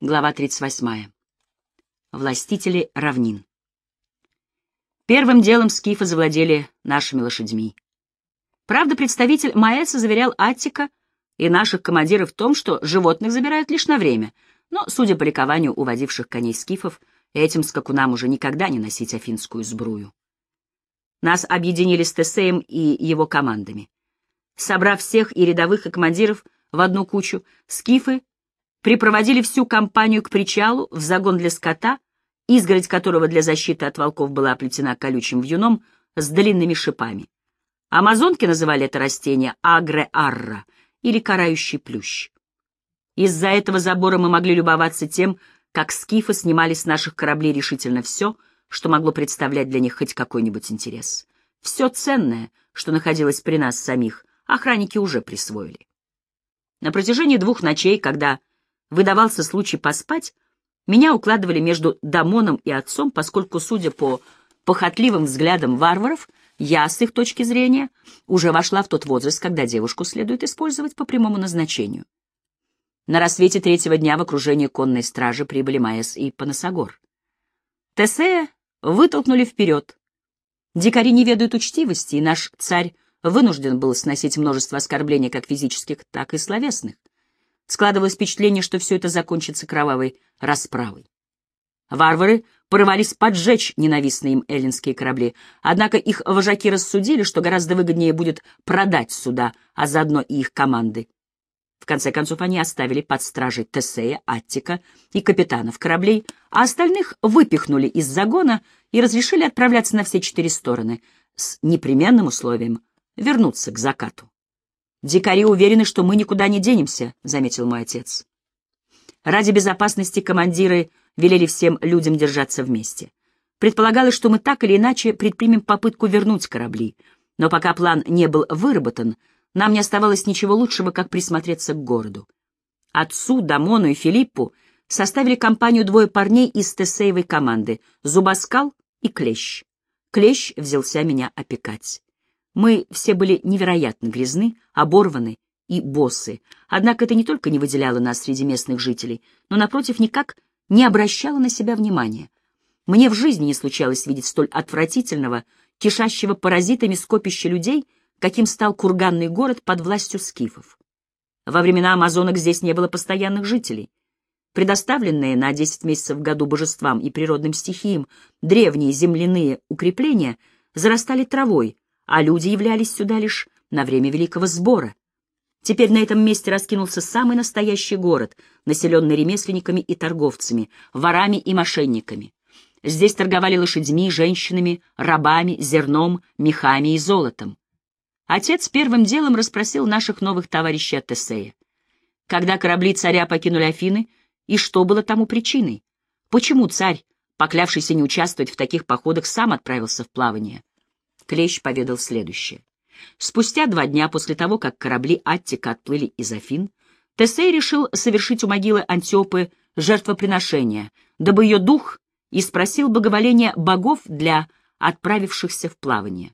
Глава 38. Властители равнин. Первым делом скифы завладели нашими лошадьми. Правда, представитель Маэса заверял Аттика и наших командиров в том, что животных забирают лишь на время, но, судя по ликованию уводивших коней скифов, этим скакунам уже никогда не носить афинскую сбрую. Нас объединили с Тесеем и его командами. Собрав всех и рядовых, и командиров в одну кучу, скифы припроводили всю компанию к причалу в загон для скота, изгородь которого для защиты от волков была оплетена колючим вьюном с длинными шипами. Амазонки называли это растение агре-арра или карающий плющ. Из-за этого забора мы могли любоваться тем, как скифы снимали с наших кораблей решительно все, что могло представлять для них хоть какой-нибудь интерес. Все ценное, что находилось при нас самих, охранники уже присвоили. На протяжении двух ночей, когда выдавался случай поспать, меня укладывали между Дамоном и отцом, поскольку, судя по похотливым взглядам варваров, я, с их точки зрения, уже вошла в тот возраст, когда девушку следует использовать по прямому назначению. На рассвете третьего дня в окружении конной стражи прибыли Маэс и Панасагор. Тесея вытолкнули вперед. Дикари не ведают учтивости, и наш царь вынужден был сносить множество оскорблений как физических, так и словесных. Складывалось впечатление, что все это закончится кровавой расправой. Варвары порывались поджечь ненавистные им эллинские корабли, однако их вожаки рассудили, что гораздо выгоднее будет продать суда, а заодно и их команды. В конце концов, они оставили под стражей Тесея, Аттика и капитанов кораблей, а остальных выпихнули из загона и разрешили отправляться на все четыре стороны с непременным условием вернуться к закату. «Дикари уверены, что мы никуда не денемся», — заметил мой отец. Ради безопасности командиры велели всем людям держаться вместе. Предполагалось, что мы так или иначе предпримем попытку вернуть корабли, но пока план не был выработан, нам не оставалось ничего лучшего, как присмотреться к городу. Отцу, Дамону и Филиппу составили компанию двое парней из Тесеевой команды — Зубаскал и Клещ. Клещ взялся меня опекать. Мы все были невероятно грязны, оборваны и боссы, однако это не только не выделяло нас среди местных жителей, но, напротив, никак не обращало на себя внимания. Мне в жизни не случалось видеть столь отвратительного, кишащего паразитами скопища людей, каким стал курганный город под властью скифов. Во времена амазонок здесь не было постоянных жителей. Предоставленные на 10 месяцев в году божествам и природным стихиям древние земляные укрепления зарастали травой, а люди являлись сюда лишь на время Великого Сбора. Теперь на этом месте раскинулся самый настоящий город, населенный ремесленниками и торговцами, ворами и мошенниками. Здесь торговали лошадьми, женщинами, рабами, зерном, мехами и золотом. Отец первым делом расспросил наших новых товарищей от Тесея. Когда корабли царя покинули Афины, и что было тому причиной? Почему царь, поклявшийся не участвовать в таких походах, сам отправился в плавание? Клещ поведал следующее. Спустя два дня после того, как корабли Аттика отплыли из Афин, Тесей решил совершить у могилы Антиопы жертвоприношение, дабы ее дух и спросил благоволения богов для отправившихся в плавание.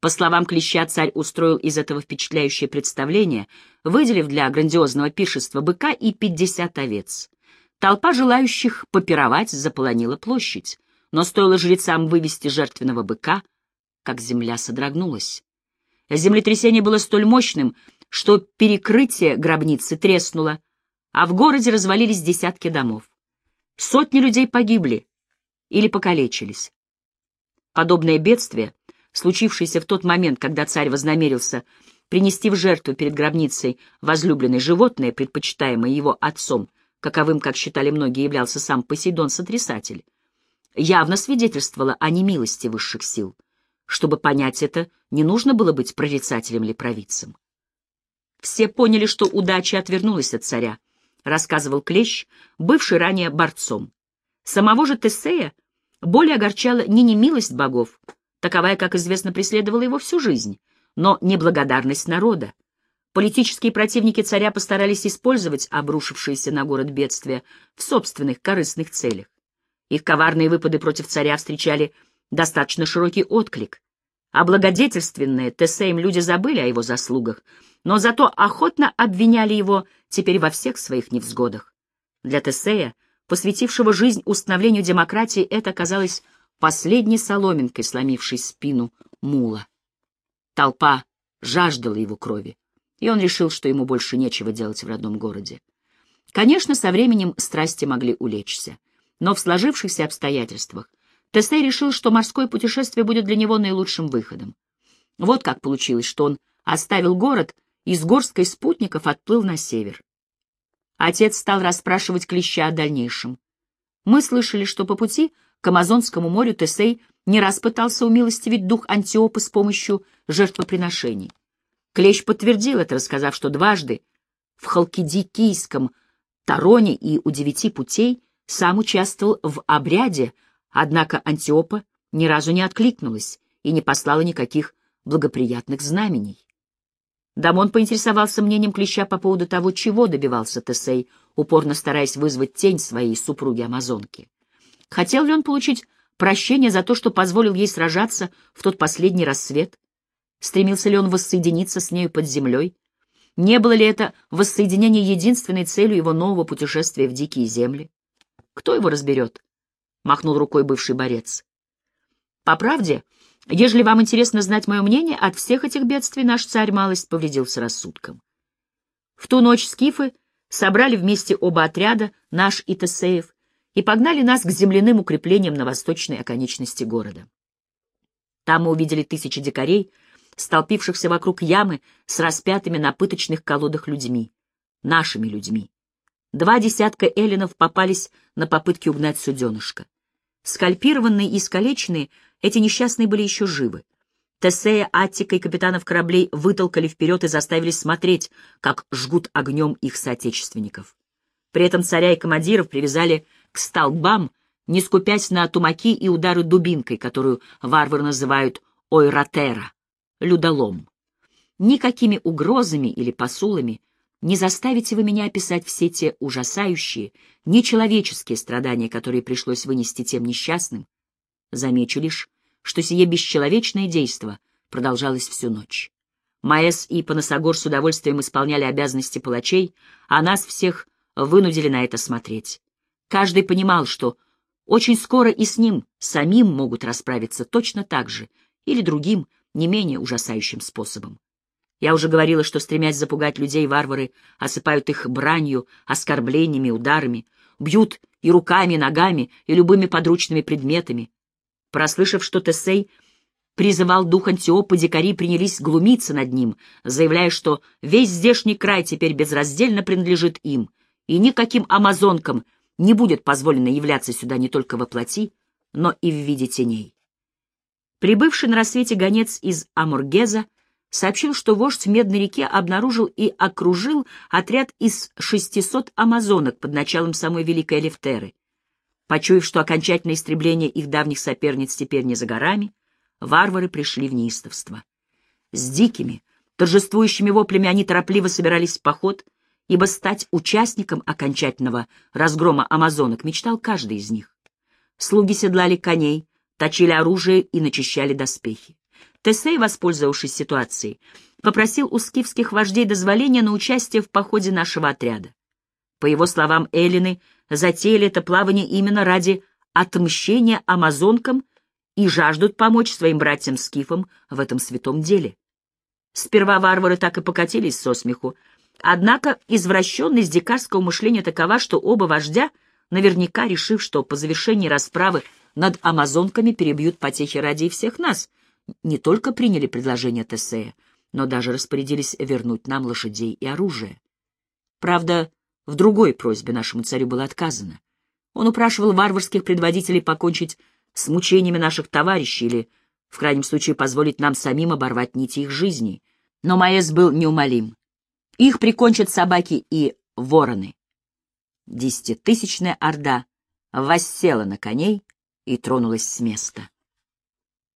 По словам Клеща, царь устроил из этого впечатляющее представление, выделив для грандиозного пиршества быка и пятьдесят овец. Толпа желающих попировать заполонила площадь, но стоило жрецам вывести жертвенного быка — как земля содрогнулась. Землетрясение было столь мощным, что перекрытие гробницы треснуло, а в городе развалились десятки домов. Сотни людей погибли или покалечились. Подобное бедствие, случившееся в тот момент, когда царь вознамерился принести в жертву перед гробницей возлюбленное животное, предпочитаемое его отцом, каковым, как считали многие, являлся сам Посейдон-сотрясатель, явно свидетельствовало о немилости высших сил. Чтобы понять это, не нужно было быть прорицателем или провидцем. Все поняли, что удача отвернулась от царя, рассказывал Клещ, бывший ранее борцом. Самого же Тесея более огорчала не немилость богов, таковая, как известно, преследовала его всю жизнь, но неблагодарность народа. Политические противники царя постарались использовать обрушившееся на город бедствия в собственных корыстных целях. Их коварные выпады против царя встречали достаточно широкий отклик. А благодетельственные Тесеем люди забыли о его заслугах, но зато охотно обвиняли его теперь во всех своих невзгодах. Для Тесея, посвятившего жизнь установлению демократии, это оказалось последней соломинкой, сломившей спину мула. Толпа жаждала его крови, и он решил, что ему больше нечего делать в родном городе. Конечно, со временем страсти могли улечься, но в сложившихся обстоятельствах Тесей решил, что морское путешествие будет для него наилучшим выходом. Вот как получилось, что он оставил город и с горсткой спутников отплыл на север. Отец стал расспрашивать Клеща о дальнейшем. Мы слышали, что по пути к Амазонскому морю Тесей не раз пытался умилостивить дух Антиопы с помощью жертвоприношений. Клещ подтвердил это, рассказав, что дважды в Халкидикийском Тароне и у девяти путей сам участвовал в обряде, однако Антиопа ни разу не откликнулась и не послала никаких благоприятных знамений. Дамон поинтересовался мнением Клеща по поводу того, чего добивался Тесей, упорно стараясь вызвать тень своей супруги-амазонки. Хотел ли он получить прощение за то, что позволил ей сражаться в тот последний рассвет? Стремился ли он воссоединиться с нею под землей? Не было ли это воссоединение единственной целью его нового путешествия в дикие земли? Кто его разберет? — махнул рукой бывший борец. По правде, ежели вам интересно знать мое мнение, от всех этих бедствий наш царь малость повредился рассудком. В ту ночь скифы собрали вместе оба отряда, наш и Тесеев, и погнали нас к земляным укреплениям на восточной оконечности города. Там мы увидели тысячи дикарей, столпившихся вокруг ямы с распятыми на пыточных колодах людьми, нашими людьми. Два десятка эллинов попались на попытки угнать суденышко. Скальпированные и искалеченные, эти несчастные были еще живы. Тесея, Аттика и капитанов кораблей вытолкали вперед и заставили смотреть, как жгут огнем их соотечественников. При этом царя и командиров привязали к столбам, не скупясь на тумаки и удары дубинкой, которую варвары называют ойратера — людолом. Никакими угрозами или посулами не заставите вы меня описать все те ужасающие, нечеловеческие страдания, которые пришлось вынести тем несчастным. Замечу лишь, что сие бесчеловечное действо продолжалось всю ночь. Маэс и Панасогор с удовольствием исполняли обязанности палачей, а нас всех вынудили на это смотреть. Каждый понимал, что очень скоро и с ним самим могут расправиться точно так же или другим, не менее ужасающим способом. Я уже говорила, что, стремясь запугать людей, варвары осыпают их бранью, оскорблениями, ударами, бьют и руками, и ногами, и любыми подручными предметами. Прослышав, что Тесей призывал дух Антиопа, дикари принялись глумиться над ним, заявляя, что весь здешний край теперь безраздельно принадлежит им, и никаким амазонкам не будет позволено являться сюда не только во плоти, но и в виде теней. Прибывший на рассвете гонец из Амургеза сообщил, что вождь Медной реке обнаружил и окружил отряд из 600 амазонок под началом самой Великой Элефтеры. Почуяв, что окончательное истребление их давних соперниц теперь не за горами, варвары пришли в неистовство. С дикими, торжествующими воплями они торопливо собирались в поход, ибо стать участником окончательного разгрома амазонок мечтал каждый из них. Слуги седлали коней, точили оружие и начищали доспехи. Тесей, воспользовавшись ситуацией, попросил у скифских вождей дозволения на участие в походе нашего отряда. По его словам, эллины затеяли это плавание именно ради отмщения амазонкам и жаждут помочь своим братьям-скифам в этом святом деле. Сперва варвары так и покатились со смеху, однако извращенность дикарского мышления такова, что оба вождя, наверняка решив, что по завершении расправы над амазонками перебьют потехи ради всех нас — не только приняли предложение Тесея, но даже распорядились вернуть нам лошадей и оружие. Правда, в другой просьбе нашему царю было отказано. Он упрашивал варварских предводителей покончить с мучениями наших товарищей или, в крайнем случае, позволить нам самим оборвать нити их жизни. Но Маэс был неумолим. Их прикончат собаки и вороны. Десятитысячная орда воссела на коней и тронулась с места.